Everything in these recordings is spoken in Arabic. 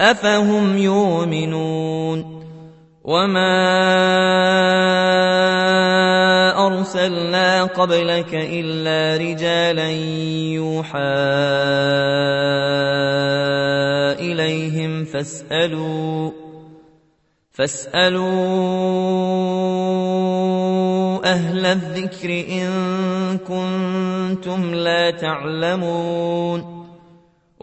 أفهم يؤمنون وما أرسلنا قبلك إلا رجالا يوحى إليهم فاسألوا فاسألوا أهل الذكر إن كنتم لا تعلمون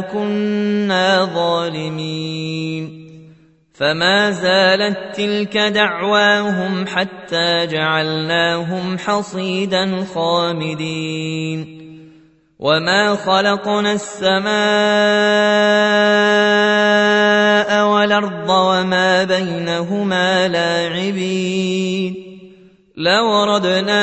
كنا ظالمين. فما زالت تلك دعواهم حتى جعلناهم حصيدا خامدين. وما خلقنا السماء والأرض وما بينهما لاعبين. لو ردنا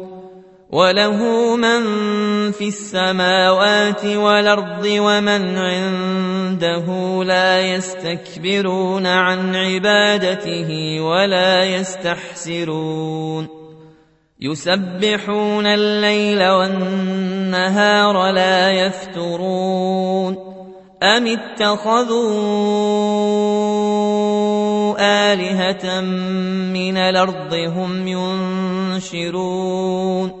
وله من في السماوات والأرض ومن عنده لا يستكبرون عن عبادته ولا يستحسرون. يسبحون الليل والنهار لا يفترون. أم اتخذوا آلهة من الأرض هم ينشرون؟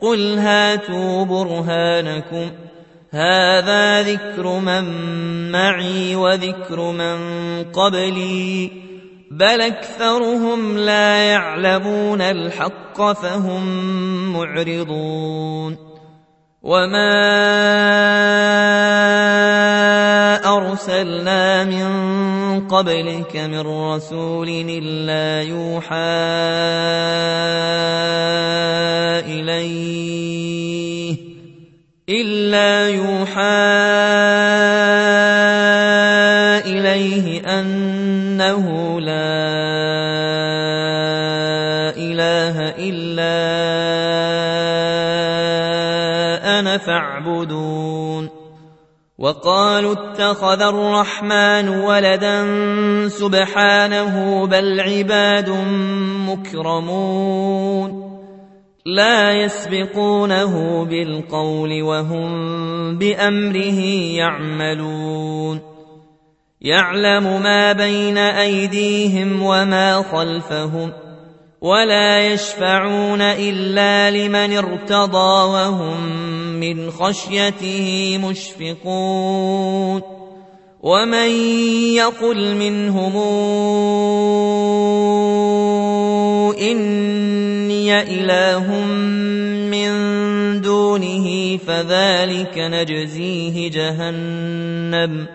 قل هاتوا برهانكم هذا ذكر من معي وذكر من قبلي بل اكثرهم لا يعلمون الحق فهم معرضون وما أرسلنا من قبلك من رسول إلا يوحى إليه إلا يوحى إليه أنه لا إله إلا أنا فاعبدون. وقالوا اتخذ الرحمن ولدا سبحانه بل عباد مكرمون لا يسبقونه بالقول وهم بأمره يعملون يعلم ما بين أيديهم وما خلفهم ولا يشفعون إلا لمن ارتضى وهم من خشيته مشفقون ومن يقل منهم إني إله من دونه فذلك نجزيه جهنم.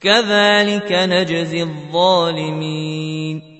كذلك نجزي الظالمين.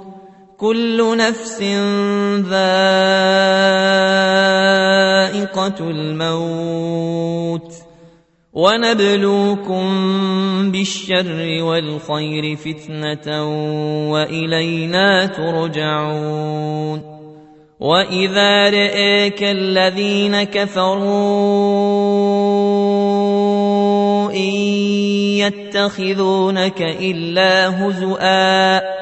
كل نفس ذائقة الموت ونبلوكم بالشر والخير فتنة وإلينا ترجعون وإذا راك الذين كفروا إن يتخذونك إلا هزؤا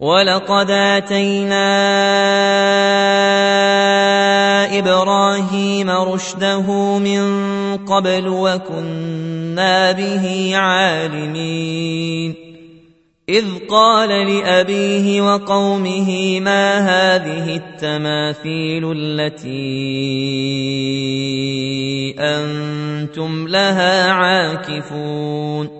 ولقد اتينا إبراهيم رشده من قبل وكنا به عالمين اذ قال لابيه وقومه ما هذه التماثيل التي أنتم لها عاكفون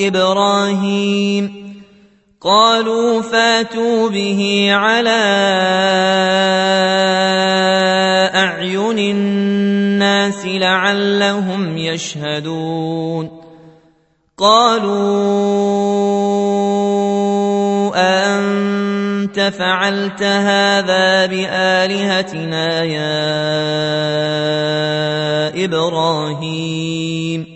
إبراهيم قالوا فاتوا به على أعين الناس لعلهم يشهدون. قالوا أأنت فعلت هذا بآلهتنا يا إبراهيم؟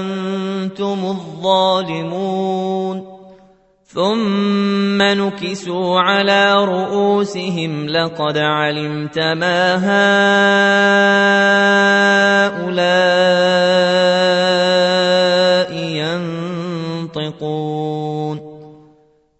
أنتم الظالمون ثم نكسوا على رؤوسهم لقد علمت ما هؤلاء ينطقون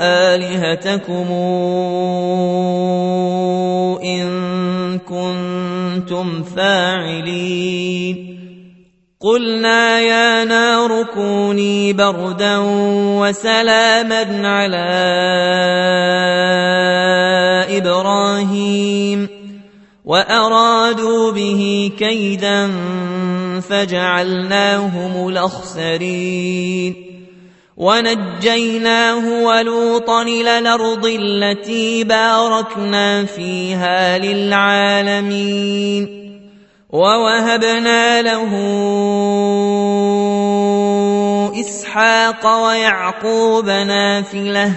آلهتكم إن كنتم فاعلين. قلنا يا نار كوني بردا وسلاما على إبراهيم. وأرادوا به كيدا فجعلناهم الأخسرين. ونجيناه ولوطا إلى الأرض التي باركنا فيها للعالمين ووهبنا له إسحاق ويعقوب نافلة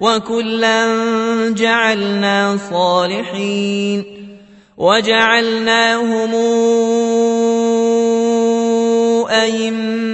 وكلا جعلنا صالحين وجعلناهم أئمة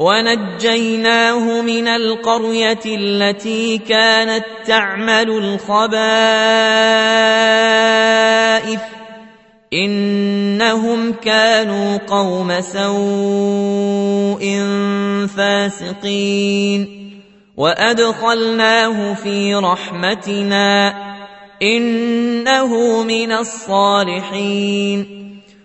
ونجيناه من القرية التي كانت تعمل الخبائث إنهم كانوا قوم سوء فاسقين وأدخلناه في رحمتنا إنه من الصالحين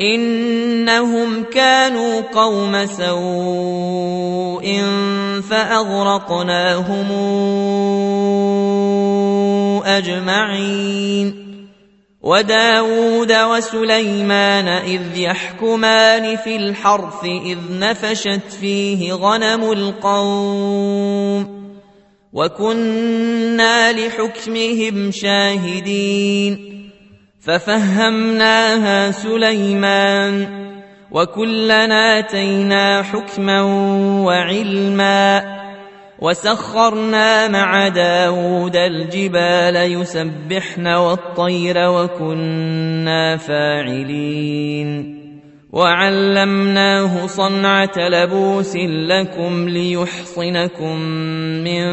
إنهم كانوا قوم سوء فأغرقناهم أجمعين. وداود وسليمان إذ يحكمان في الحرث إذ نفشت فيه غنم القوم وكنا لحكمهم شاهدين. ففهمناها سليمان وكلنا آتينا حكما وعلما وسخرنا مع داود الجبال يسبحن والطير وكنا فاعلين وعلمناه صنعة لبوس لكم ليحصنكم من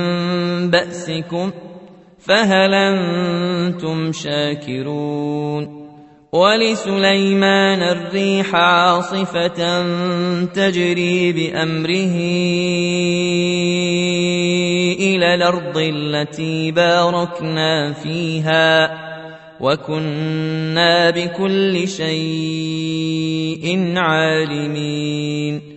بأسكم فهل أنتم شاكرون؟ ولسليمان الريح عاصفة تجري بأمره إلى الأرض التي باركنا فيها وكنا بكل شيء عالمين.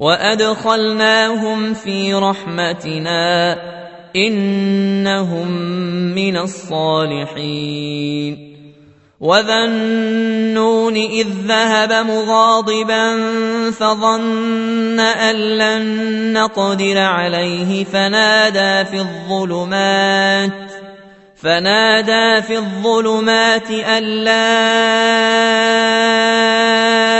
وادخلناهم في رحمتنا انهم من الصالحين وذا النون إذ ذهب مغاضبا فظن أن لن نقدر عليه فنادى في الظلمات فنادى في الظلمات أن لا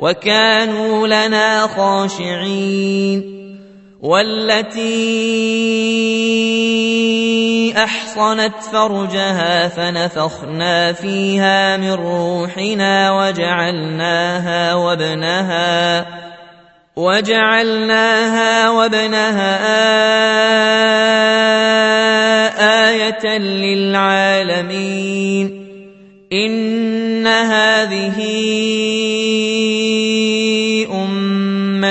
وكانوا لنا خاشعين والتي أحصنت فرجها فنفخنا فيها من روحنا وجعلناها وابنها وجعلناها وابنها آية للعالمين إن هذه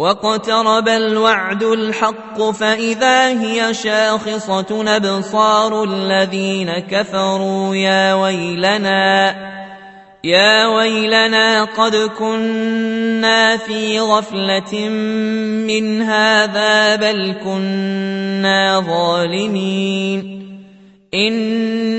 واقترب الوعد الحق فإذا هي شاخصة أبصار الذين كفروا يا ويلنا يا ويلنا قد كنا في غفلة من هذا بل كنا ظالمين.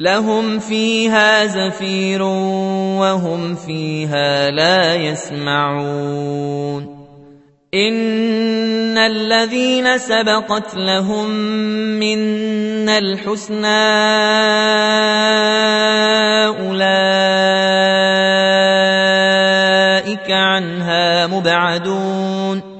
لهم فيها زفير وهم فيها لا يسمعون. إن الذين سبقت لهم منا الحسنى أولئك عنها مبعدون.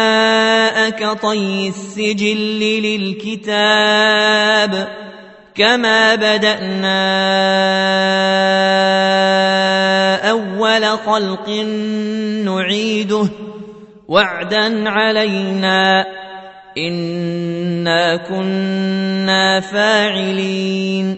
كطي السجل للكتاب كما بدانا اول خلق نعيده وعدا علينا انا كنا فاعلين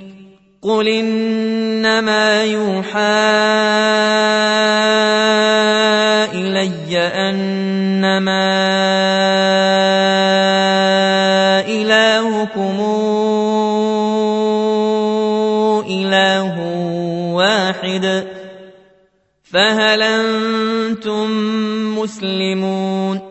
قل انما يوحى الي انما الهكم إله واحد فهل أنتم مسلمون